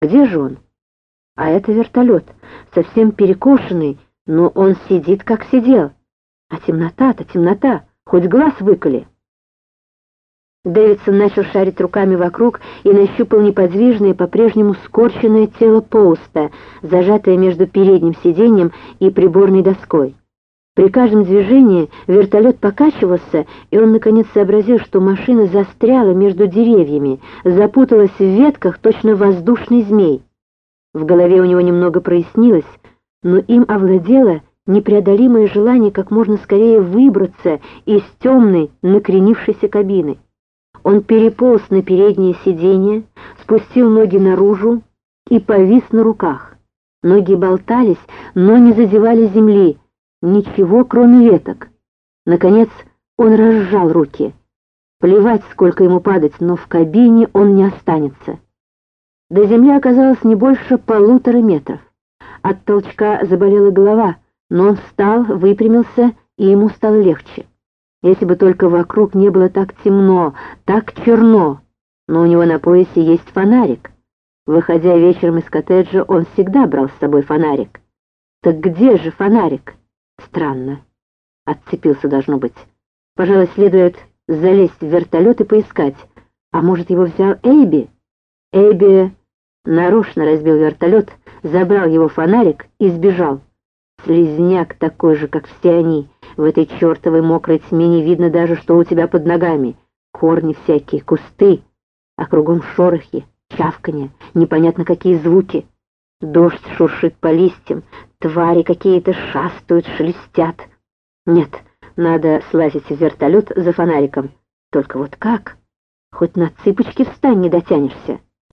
Где же он? А это вертолет, совсем перекошенный, но он сидит, как сидел. А темнота-то темнота, хоть глаз выколи. Дэвидсон начал шарить руками вокруг и нащупал неподвижное, по-прежнему скорченное тело Поуста, зажатое между передним сиденьем и приборной доской. При каждом движении вертолет покачивался, и он наконец сообразил, что машина застряла между деревьями, запуталась в ветках точно воздушный змей. В голове у него немного прояснилось, но им овладело непреодолимое желание как можно скорее выбраться из темной, накренившейся кабины. Он переполз на переднее сиденье, спустил ноги наружу и повис на руках. Ноги болтались, но не задевали земли, ничего, кроме веток. Наконец он разжал руки. Плевать, сколько ему падать, но в кабине он не останется. До земли оказалось не больше полутора метров. От толчка заболела голова, но он встал, выпрямился, и ему стало легче. Если бы только вокруг не было так темно, так черно. Но у него на поясе есть фонарик. Выходя вечером из коттеджа, он всегда брал с собой фонарик. Так где же фонарик? Странно. Отцепился, должно быть. Пожалуй, следует залезть в вертолет и поискать. А может, его взял Эйби? Эйби нарочно разбил вертолет, забрал его фонарик и сбежал. Слизняк такой же, как все они. В этой чертовой мокрой тьме не видно даже, что у тебя под ногами. Корни всякие, кусты, а кругом шорохи, чавканье, непонятно какие звуки. Дождь шуршит по листьям, твари какие-то шастают, шелестят. Нет, надо слазить в вертолет за фонариком. Только вот как? Хоть на цыпочки встань, не дотянешься.